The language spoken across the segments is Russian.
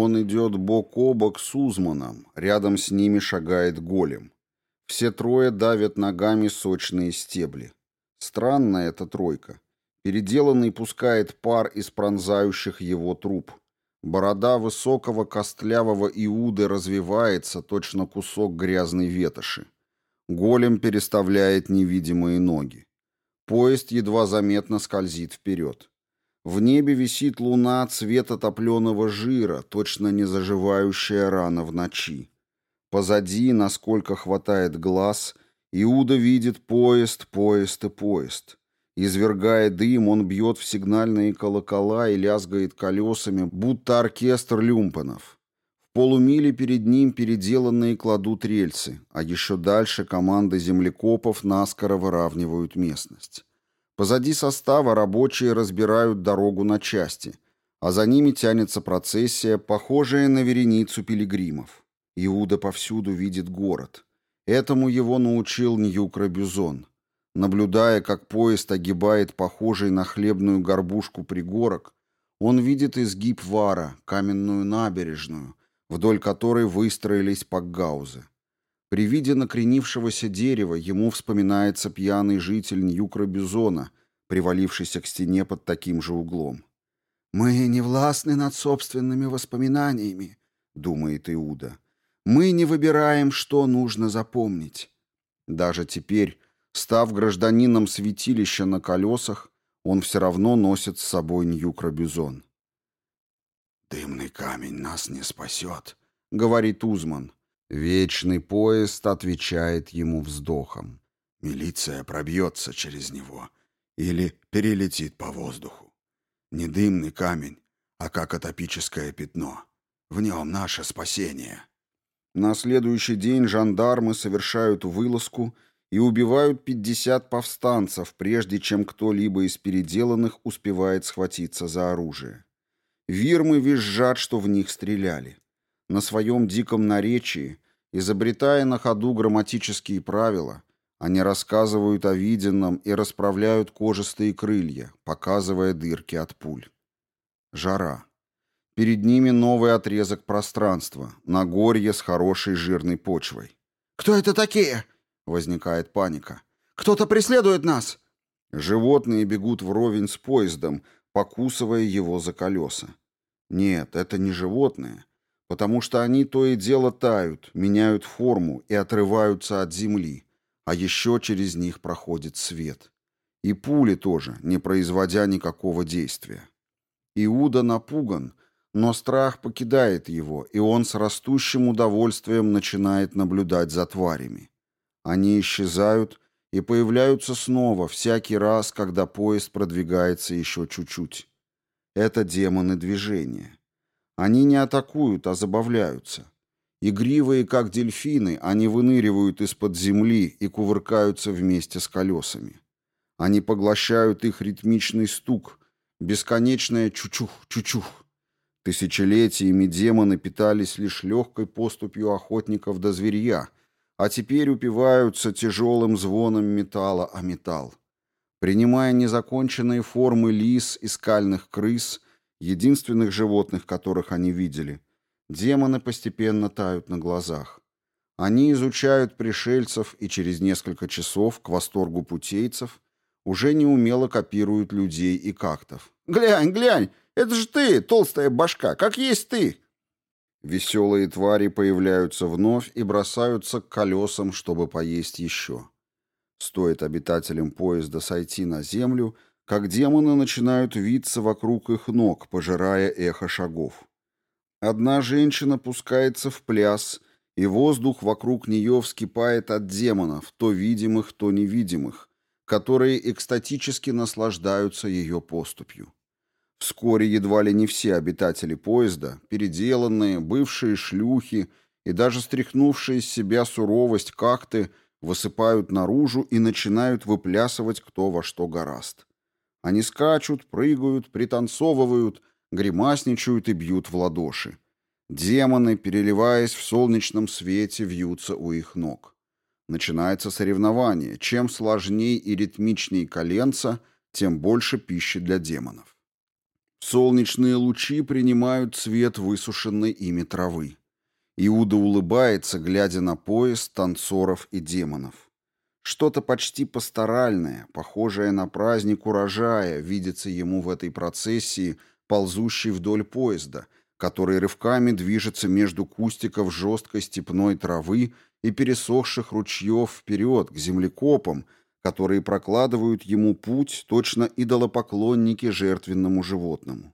Он идет бок о бок с Узманом, рядом с ними шагает голем. Все трое давят ногами сочные стебли. Странная эта тройка. Переделанный пускает пар из пронзающих его труб. Борода высокого костлявого Иуды развивается, точно кусок грязной ветоши. Голем переставляет невидимые ноги. Поезд едва заметно скользит вперед. В небе висит луна цвета топленого жира, точно не заживающая рана в ночи. Позади, насколько хватает глаз, Иуда видит поезд, поезд и поезд. Извергая дым, он бьет в сигнальные колокола и лязгает колесами, будто оркестр люмпанов. В полумиле перед ним переделанные кладут рельсы, а еще дальше команды землекопов наскоро выравнивают местность. Позади состава рабочие разбирают дорогу на части, а за ними тянется процессия, похожая на вереницу пилигримов. Иуда повсюду видит город. Этому его научил Ньюкра Бюзон. Наблюдая, как поезд огибает похожий на хлебную горбушку пригорок, он видит изгиб Вара, каменную набережную, вдоль которой выстроились пакгаузы. При виде накренившегося дерева ему вспоминается пьяный житель Ньюкра-Бюзона, привалившийся к стене под таким же углом. «Мы не властны над собственными воспоминаниями», — думает Иуда. «Мы не выбираем, что нужно запомнить». Даже теперь, став гражданином святилища на колесах, он все равно носит с собой Ньюкра-Бюзон. «Дымный камень нас не спасет», — говорит Узман. Вечный поезд отвечает ему вздохом. Милиция пробьется через него или перелетит по воздуху. Не дымный камень, а как атопическое пятно. В нем наше спасение. На следующий день жандармы совершают вылазку и убивают 50 повстанцев, прежде чем кто-либо из переделанных успевает схватиться за оружие. Вирмы визжат, что в них стреляли. На своем диком наречии, изобретая на ходу грамматические правила, они рассказывают о виденном и расправляют кожистые крылья, показывая дырки от пуль. Жара. Перед ними новый отрезок пространства, Нагорье с хорошей жирной почвой. «Кто это такие?» — возникает паника. «Кто-то преследует нас!» Животные бегут вровень с поездом, покусывая его за колеса. Нет, это не животные потому что они то и дело тают, меняют форму и отрываются от земли, а еще через них проходит свет. И пули тоже, не производя никакого действия. Иуда напуган, но страх покидает его, и он с растущим удовольствием начинает наблюдать за тварями. Они исчезают и появляются снова всякий раз, когда поезд продвигается еще чуть-чуть. Это демоны движения. Они не атакуют, а забавляются. Игривые, как дельфины, они выныривают из-под земли и кувыркаются вместе с колесами. Они поглощают их ритмичный стук, бесконечное чучух-чучух. Тысячелетиями демоны питались лишь легкой поступью охотников до зверья, а теперь упиваются тяжелым звоном металла о металл. Принимая незаконченные формы лис и скальных крыс – единственных животных, которых они видели, демоны постепенно тают на глазах. Они изучают пришельцев и через несколько часов, к восторгу путейцев, уже неумело копируют людей и кактов. «Глянь, глянь! Это же ты, толстая башка! Как есть ты!» Веселые твари появляются вновь и бросаются к колесам, чтобы поесть еще. Стоит обитателям поезда сойти на землю — как демоны начинают виться вокруг их ног, пожирая эхо шагов. Одна женщина пускается в пляс, и воздух вокруг нее вскипает от демонов, то видимых, то невидимых, которые экстатически наслаждаются ее поступью. Вскоре едва ли не все обитатели поезда, переделанные, бывшие шлюхи и даже стряхнувшие с себя суровость как-то, высыпают наружу и начинают выплясывать кто во что гораст. Они скачут, прыгают, пританцовывают, гримасничают и бьют в ладоши. Демоны, переливаясь в солнечном свете, вьются у их ног. Начинается соревнование. Чем сложнее и ритмичнее коленца, тем больше пищи для демонов. Солнечные лучи принимают цвет высушенной ими травы. Иуда улыбается, глядя на поезд танцоров и демонов. Что-то почти пасторальное, похожее на праздник урожая, видится ему в этой процессии, ползущей вдоль поезда, который рывками движется между кустиков жесткой степной травы и пересохших ручьев вперед, к землекопам, которые прокладывают ему путь точно идолопоклонники жертвенному животному.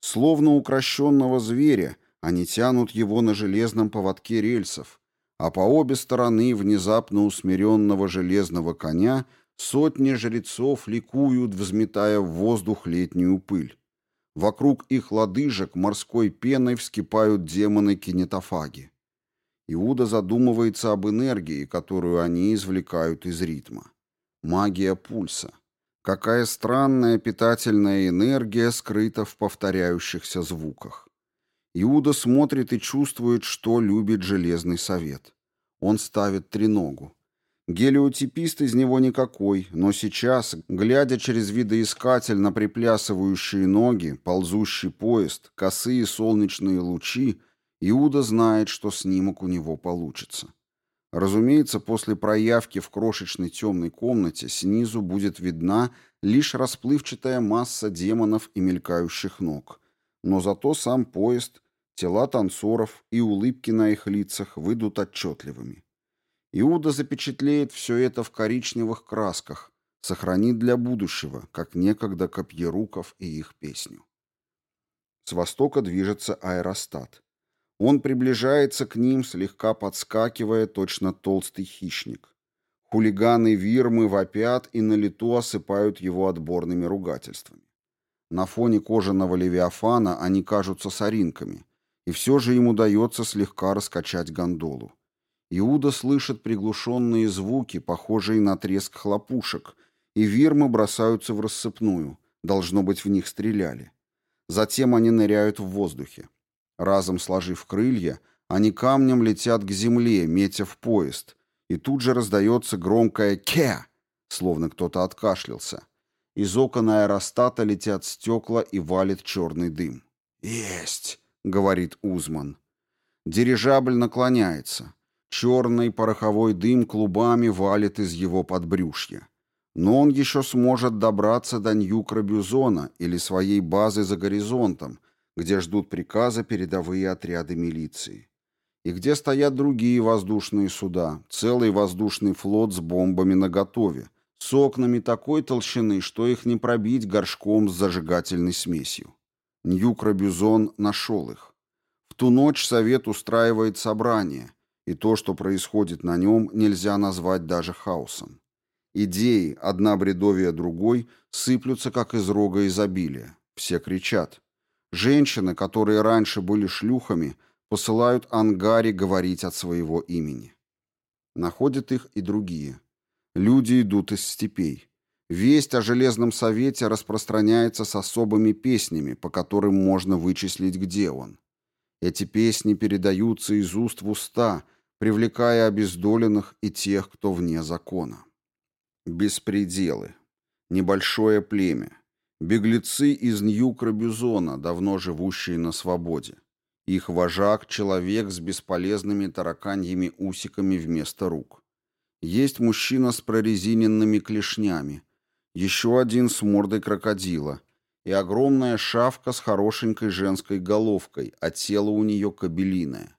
Словно укращенного зверя, они тянут его на железном поводке рельсов, а по обе стороны внезапно усмиренного железного коня сотни жрецов ликуют, взметая в воздух летнюю пыль. Вокруг их лодыжек морской пеной вскипают демоны-кинетофаги. Иуда задумывается об энергии, которую они извлекают из ритма. Магия пульса. Какая странная питательная энергия скрыта в повторяющихся звуках. Иуда смотрит и чувствует, что любит Железный Совет. Он ставит треногу. Гелиотипист из него никакой, но сейчас, глядя через видоискатель на приплясывающие ноги, ползущий поезд, косые солнечные лучи, Иуда знает, что снимок у него получится. Разумеется, после проявки в крошечной темной комнате снизу будет видна лишь расплывчатая масса демонов и мелькающих ног. Но зато сам поезд, тела танцоров и улыбки на их лицах выйдут отчетливыми. Иуда запечатлеет все это в коричневых красках, сохранит для будущего, как некогда Копьеруков и их песню. С востока движется аэростат. Он приближается к ним, слегка подскакивая, точно толстый хищник. Хулиганы Вирмы вопят и на лету осыпают его отборными ругательствами. На фоне кожаного левиафана они кажутся соринками, и все же им удается слегка раскачать гондолу. Иуда слышит приглушенные звуки, похожие на треск хлопушек, и вирмы бросаются в рассыпную. Должно быть, в них стреляли. Затем они ныряют в воздухе. Разом сложив крылья, они камнем летят к земле, метя в поезд, и тут же раздается громкое «ке», словно кто-то откашлялся. Из окон аэростата летят стекла и валит черный дым. «Есть!» — говорит Узман. Дирижабль наклоняется. Черный пороховой дым клубами валит из его подбрюшья. Но он еще сможет добраться до Нью-Крабюзона или своей базы за горизонтом, где ждут приказа передовые отряды милиции. И где стоят другие воздушные суда, целый воздушный флот с бомбами наготове, с окнами такой толщины, что их не пробить горшком с зажигательной смесью. Нью-Крабюзон нашел их. В ту ночь Совет устраивает собрание – и то, что происходит на нем, нельзя назвать даже хаосом. Идеи, одна бредовия другой, сыплются, как из рога изобилия. Все кричат. Женщины, которые раньше были шлюхами, посылают Ангаре говорить от своего имени. Находят их и другие. Люди идут из степей. Весть о Железном Совете распространяется с особыми песнями, по которым можно вычислить, где он. Эти песни передаются из уст в уста, привлекая обездоленных и тех, кто вне закона. Беспределы. Небольшое племя. Беглецы из Нью-Крабюзона, давно живущие на свободе. Их вожак — человек с бесполезными тараканьими усиками вместо рук. Есть мужчина с прорезиненными клешнями, еще один с мордой крокодила и огромная шавка с хорошенькой женской головкой, а тело у нее кабелиное.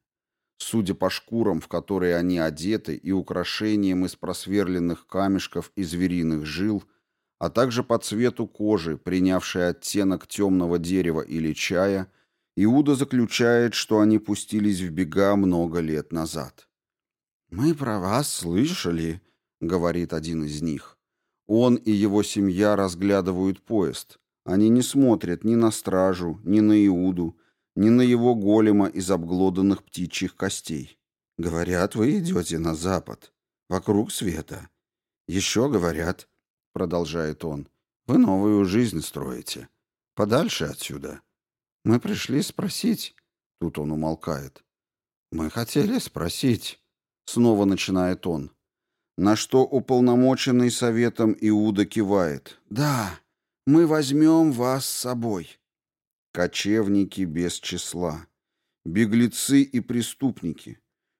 Судя по шкурам, в которые они одеты, и украшениям из просверленных камешков и звериных жил, а также по цвету кожи, принявшей оттенок темного дерева или чая, Иуда заключает, что они пустились в бега много лет назад. «Мы про вас слышали», — говорит один из них. Он и его семья разглядывают поезд. Они не смотрят ни на стражу, ни на Иуду, ни на его голема из обглоданных птичьих костей. Говорят, вы идете на запад, вокруг света. Еще говорят, продолжает он, вы новую жизнь строите. Подальше отсюда. Мы пришли спросить. Тут он умолкает. Мы хотели спросить. Снова начинает он. На что уполномоченный советом Иуда кивает. Да, мы возьмем вас с собой. кочевники без числа, беглецы и преступники,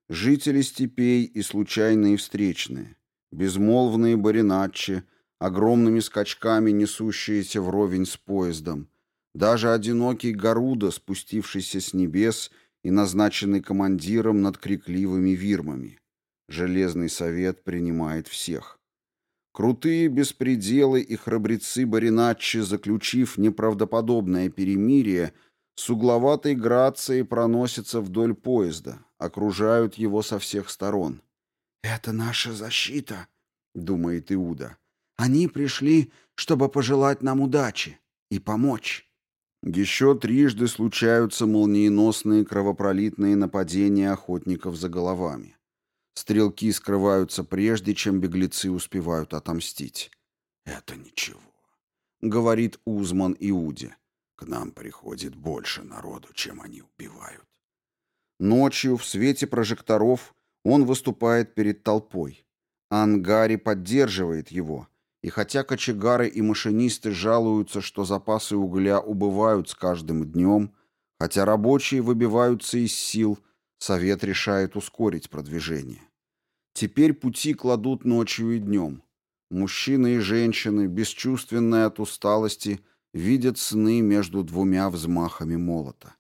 жители степей и случайные встречные, безмолвные бариначи, огромными скачками несущиеся вровень с поездом, даже одинокий Гаруда, спустившийся с небес и назначенный командиром над крикливыми вирмами. Железный совет принимает всех. Крутые беспределы и храбрецы Бариначчи, заключив неправдоподобное перемирие, с угловатой грацией проносятся вдоль поезда, окружают его со всех сторон. «Это наша защита», — думает Иуда. «Они пришли, чтобы пожелать нам удачи и помочь». Еще трижды случаются молниеносные кровопролитные нападения охотников за головами. Стрелки скрываются прежде, чем беглецы успевают отомстить. «Это ничего», — говорит Узман Иуде. «К нам приходит больше народу, чем они убивают». Ночью в свете прожекторов он выступает перед толпой. Ангари поддерживает его, и хотя кочегары и машинисты жалуются, что запасы угля убывают с каждым днем, хотя рабочие выбиваются из сил — Совет решает ускорить продвижение. Теперь пути кладут ночью и днем. Мужчины и женщины, бесчувственные от усталости, видят сны между двумя взмахами молота.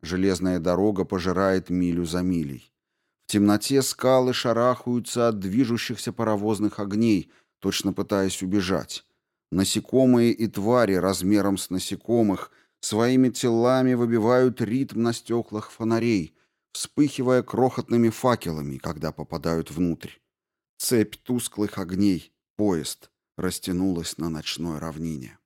Железная дорога пожирает милю за милей. В темноте скалы шарахаются от движущихся паровозных огней, точно пытаясь убежать. Насекомые и твари размером с насекомых своими телами выбивают ритм на стеклах фонарей, вспыхивая крохотными факелами, когда попадают внутрь. Цепь тусклых огней, поезд, растянулась на ночной равнине.